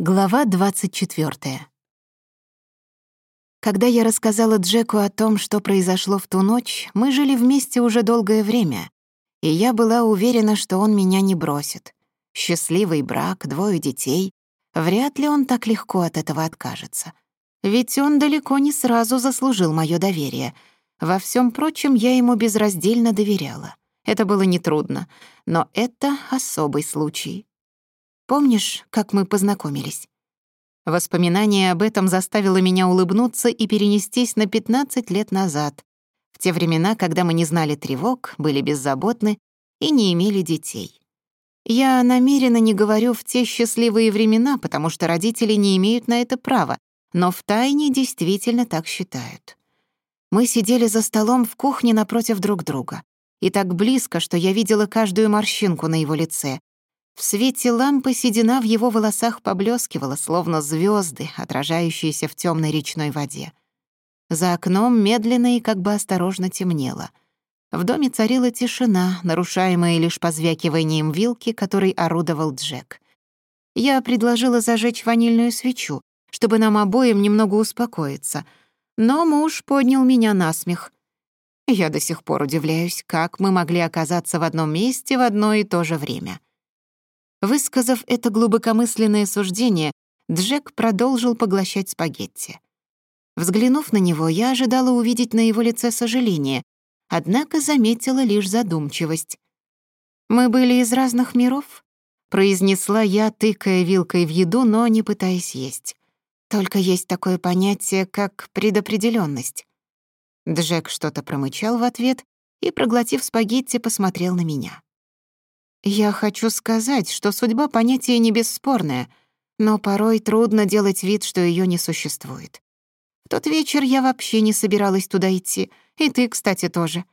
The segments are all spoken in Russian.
Глава 24. Когда я рассказала Джеку о том, что произошло в ту ночь, мы жили вместе уже долгое время, и я была уверена, что он меня не бросит. Счастливый брак, двое детей. Вряд ли он так легко от этого откажется. Ведь он далеко не сразу заслужил мое доверие. Во всем прочем, я ему безраздельно доверяла. Это было нетрудно, но это особый случай. Помнишь, как мы познакомились?» Воспоминание об этом заставило меня улыбнуться и перенестись на 15 лет назад, в те времена, когда мы не знали тревог, были беззаботны и не имели детей. Я намеренно не говорю в те счастливые времена, потому что родители не имеют на это права, но в тайне действительно так считают. Мы сидели за столом в кухне напротив друг друга, и так близко, что я видела каждую морщинку на его лице, в свете лампы седина в его волосах поблескивала, словно звезды, отражающиеся в темной речной воде. За окном медленно и как бы осторожно темнело. В доме царила тишина, нарушаемая лишь позвякиванием вилки, которой орудовал Джек. Я предложила зажечь ванильную свечу, чтобы нам обоим немного успокоиться, но муж поднял меня на смех. Я до сих пор удивляюсь, как мы могли оказаться в одном месте в одно и то же время. Высказав это глубокомысленное суждение, Джек продолжил поглощать спагетти. Взглянув на него, я ожидала увидеть на его лице сожаление, однако заметила лишь задумчивость. «Мы были из разных миров», — произнесла я, тыкая вилкой в еду, но не пытаясь есть. «Только есть такое понятие, как предопределённость». Джек что-то промычал в ответ и, проглотив спагетти, посмотрел на меня. Я хочу сказать, что судьба — понятие не бесспорное, но порой трудно делать вид, что ее не существует. В тот вечер я вообще не собиралась туда идти, и ты, кстати, тоже.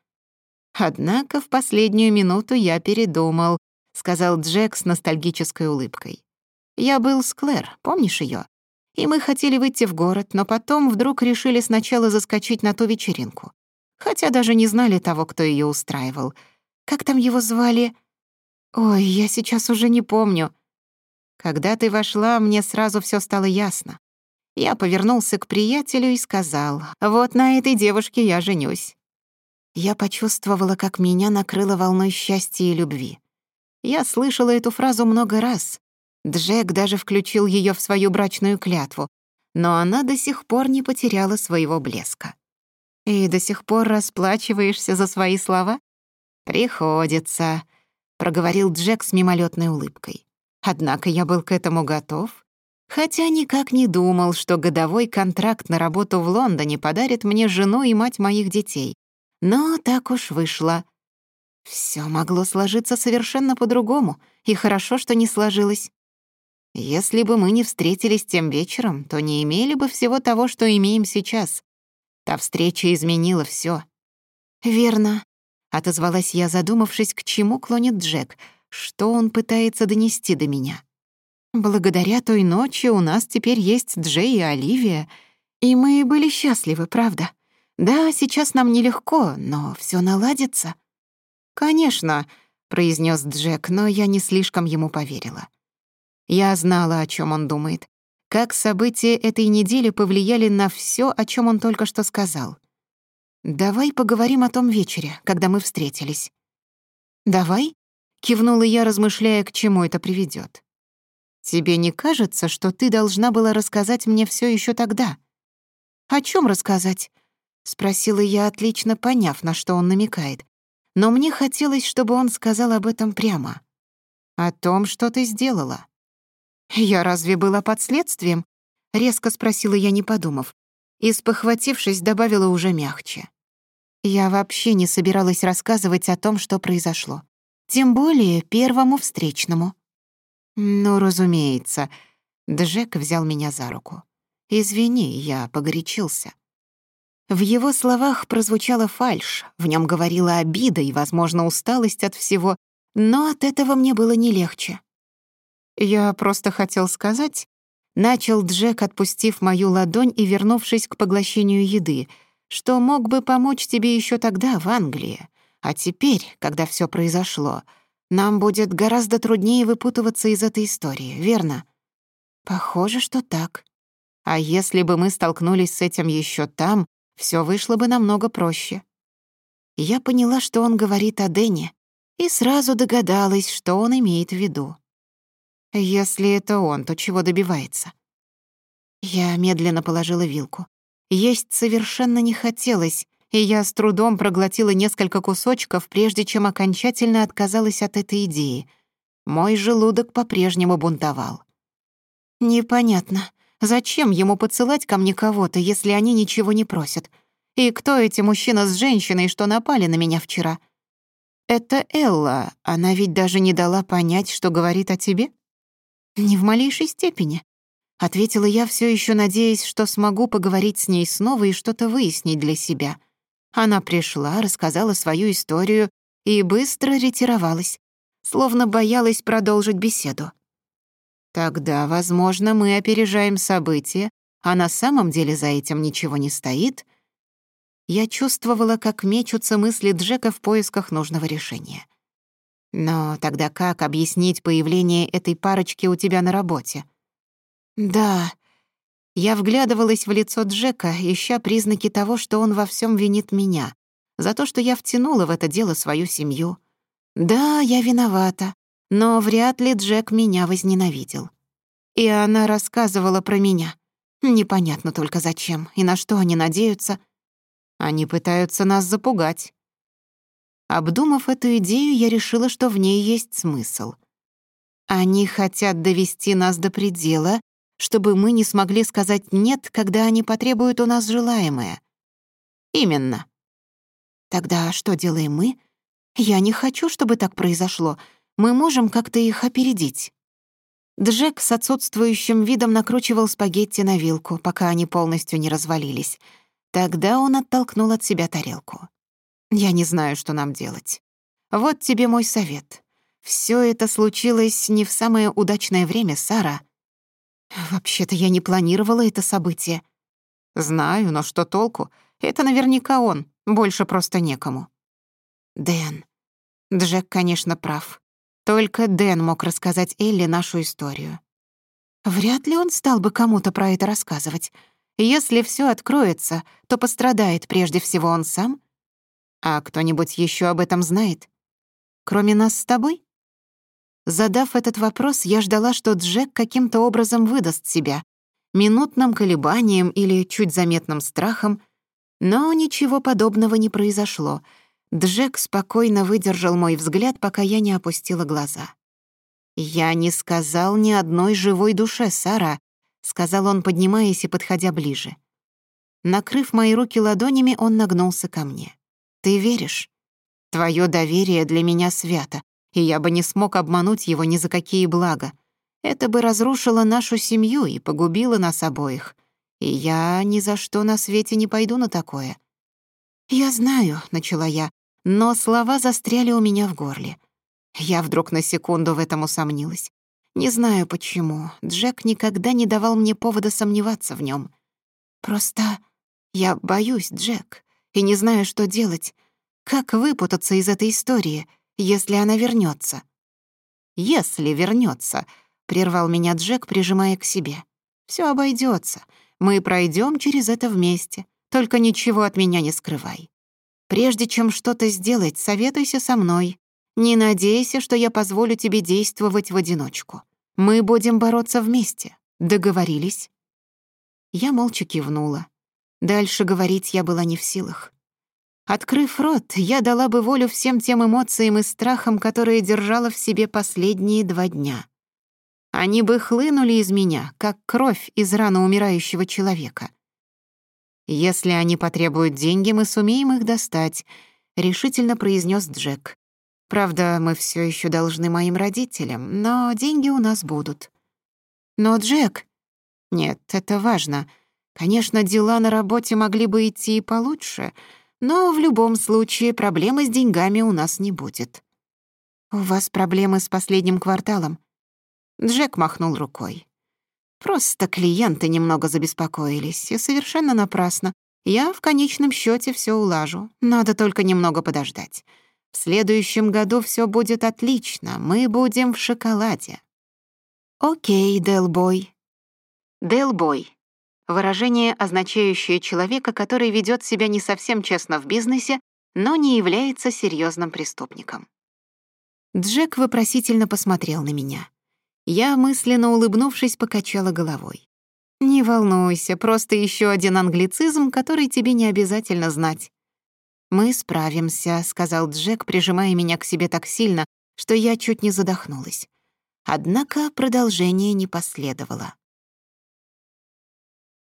Однако в последнюю минуту я передумал, сказал Джек с ностальгической улыбкой. Я был с Клэр, помнишь ее? И мы хотели выйти в город, но потом вдруг решили сначала заскочить на ту вечеринку. Хотя даже не знали того, кто ее устраивал. Как там его звали? «Ой, я сейчас уже не помню». Когда ты вошла, мне сразу все стало ясно. Я повернулся к приятелю и сказал, «Вот на этой девушке я женюсь». Я почувствовала, как меня накрыло волной счастья и любви. Я слышала эту фразу много раз. Джек даже включил ее в свою брачную клятву, но она до сих пор не потеряла своего блеска. «И до сих пор расплачиваешься за свои слова?» «Приходится», проговорил Джек с мимолетной улыбкой. Однако я был к этому готов, хотя никак не думал, что годовой контракт на работу в Лондоне подарит мне жену и мать моих детей. Но так уж вышло. Все могло сложиться совершенно по-другому, и хорошо, что не сложилось. Если бы мы не встретились тем вечером, то не имели бы всего того, что имеем сейчас. Та встреча изменила все. «Верно», Отозвалась я, задумавшись, к чему клонит Джек, что он пытается донести до меня. Благодаря той ночи у нас теперь есть Джей и Оливия, и мы были счастливы, правда? Да, сейчас нам нелегко, но все наладится. Конечно, произнес Джек, но я не слишком ему поверила. Я знала, о чем он думает, как события этой недели повлияли на все, о чем он только что сказал. «Давай поговорим о том вечере, когда мы встретились». «Давай?» — кивнула я, размышляя, к чему это приведет. «Тебе не кажется, что ты должна была рассказать мне все еще тогда?» «О чем рассказать?» — спросила я, отлично поняв, на что он намекает. Но мне хотелось, чтобы он сказал об этом прямо. «О том, что ты сделала». «Я разве была под следствием?» — резко спросила Я вообще не собиралась рассказывать о том, что произошло. Тем более первому встречному. «Ну, разумеется». Джек взял меня за руку. «Извини, я погорячился». В его словах прозвучала фальшь, в нем говорила обида и, возможно, усталость от всего, но от этого мне было не легче. «Я просто хотел сказать...» Начал Джек, отпустив мою ладонь и вернувшись к поглощению еды — что мог бы помочь тебе еще тогда, в Англии. А теперь, когда все произошло, нам будет гораздо труднее выпутываться из этой истории, верно? Похоже, что так. А если бы мы столкнулись с этим еще там, все вышло бы намного проще. Я поняла, что он говорит о Дэне, и сразу догадалась, что он имеет в виду. Если это он, то чего добивается? Я медленно положила вилку. Есть совершенно не хотелось, и я с трудом проглотила несколько кусочков, прежде чем окончательно отказалась от этой идеи. Мой желудок по-прежнему бунтовал. «Непонятно, зачем ему подсылать ко мне кого-то, если они ничего не просят? И кто эти мужчина с женщиной, что напали на меня вчера?» «Это Элла, она ведь даже не дала понять, что говорит о тебе?» «Не в малейшей степени. Ответила я, все еще надеясь, что смогу поговорить с ней снова и что-то выяснить для себя. Она пришла, рассказала свою историю и быстро ретировалась, словно боялась продолжить беседу. Тогда, возможно, мы опережаем события, а на самом деле за этим ничего не стоит. Я чувствовала, как мечутся мысли Джека в поисках нужного решения. Но тогда как объяснить появление этой парочки у тебя на работе? — «Да». Я вглядывалась в лицо Джека, ища признаки того, что он во всем винит меня, за то, что я втянула в это дело свою семью. «Да, я виновата, но вряд ли Джек меня возненавидел». И она рассказывала про меня. Непонятно только зачем и на что они надеются. Они пытаются нас запугать. Обдумав эту идею, я решила, что в ней есть смысл. Они хотят довести нас до предела чтобы мы не смогли сказать «нет», когда они потребуют у нас желаемое. Именно. Тогда что делаем мы? Я не хочу, чтобы так произошло. Мы можем как-то их опередить. Джек с отсутствующим видом накручивал спагетти на вилку, пока они полностью не развалились. Тогда он оттолкнул от себя тарелку. «Я не знаю, что нам делать. Вот тебе мой совет. Все это случилось не в самое удачное время, Сара», «Вообще-то я не планировала это событие». «Знаю, но что толку? Это наверняка он. Больше просто некому». «Дэн». Джек, конечно, прав. Только Дэн мог рассказать Элли нашу историю. Вряд ли он стал бы кому-то про это рассказывать. Если все откроется, то пострадает прежде всего он сам. А кто-нибудь еще об этом знает? Кроме нас с тобой? Задав этот вопрос, я ждала, что Джек каким-то образом выдаст себя, минутным колебанием или чуть заметным страхом, но ничего подобного не произошло. Джек спокойно выдержал мой взгляд, пока я не опустила глаза. «Я не сказал ни одной живой душе, Сара», — сказал он, поднимаясь и подходя ближе. Накрыв мои руки ладонями, он нагнулся ко мне. «Ты веришь? Твое доверие для меня свято и я бы не смог обмануть его ни за какие блага. Это бы разрушило нашу семью и погубило нас обоих. И я ни за что на свете не пойду на такое». «Я знаю», — начала я, но слова застряли у меня в горле. Я вдруг на секунду в этом усомнилась. Не знаю почему, Джек никогда не давал мне повода сомневаться в нем. Просто я боюсь, Джек, и не знаю, что делать. Как выпутаться из этой истории?» если она вернется. «Если вернется, прервал меня Джек, прижимая к себе. Все обойдется. Мы пройдем через это вместе. Только ничего от меня не скрывай. Прежде чем что-то сделать, советуйся со мной. Не надейся, что я позволю тебе действовать в одиночку. Мы будем бороться вместе. Договорились?» Я молча кивнула. Дальше говорить я была не в силах. Открыв рот, я дала бы волю всем тем эмоциям и страхам, которые держала в себе последние два дня. Они бы хлынули из меня, как кровь из рано умирающего человека. «Если они потребуют деньги, мы сумеем их достать», — решительно произнес Джек. «Правда, мы все еще должны моим родителям, но деньги у нас будут». «Но, Джек...» «Нет, это важно. Конечно, дела на работе могли бы идти и получше», — но в любом случае проблемы с деньгами у нас не будет. У вас проблемы с последним кварталом? Джек махнул рукой. Просто клиенты немного забеспокоились, и совершенно напрасно. Я в конечном счете все улажу, надо только немного подождать. В следующем году все будет отлично, мы будем в шоколаде. Окей, Делбой. Делбой Выражение, означающее человека, который ведет себя не совсем честно в бизнесе, но не является серьезным преступником. Джек вопросительно посмотрел на меня. Я, мысленно улыбнувшись, покачала головой. «Не волнуйся, просто еще один англицизм, который тебе не обязательно знать». «Мы справимся», — сказал Джек, прижимая меня к себе так сильно, что я чуть не задохнулась. Однако продолжение не последовало.